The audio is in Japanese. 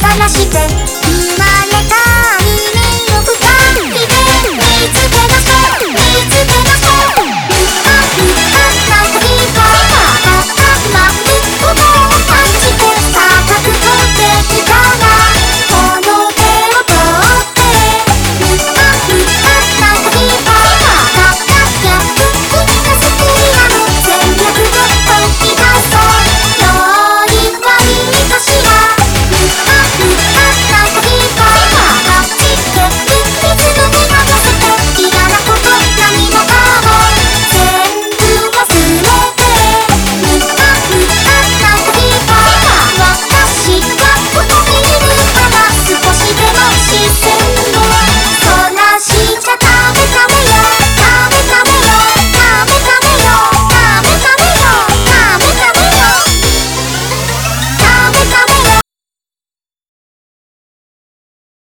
探して。今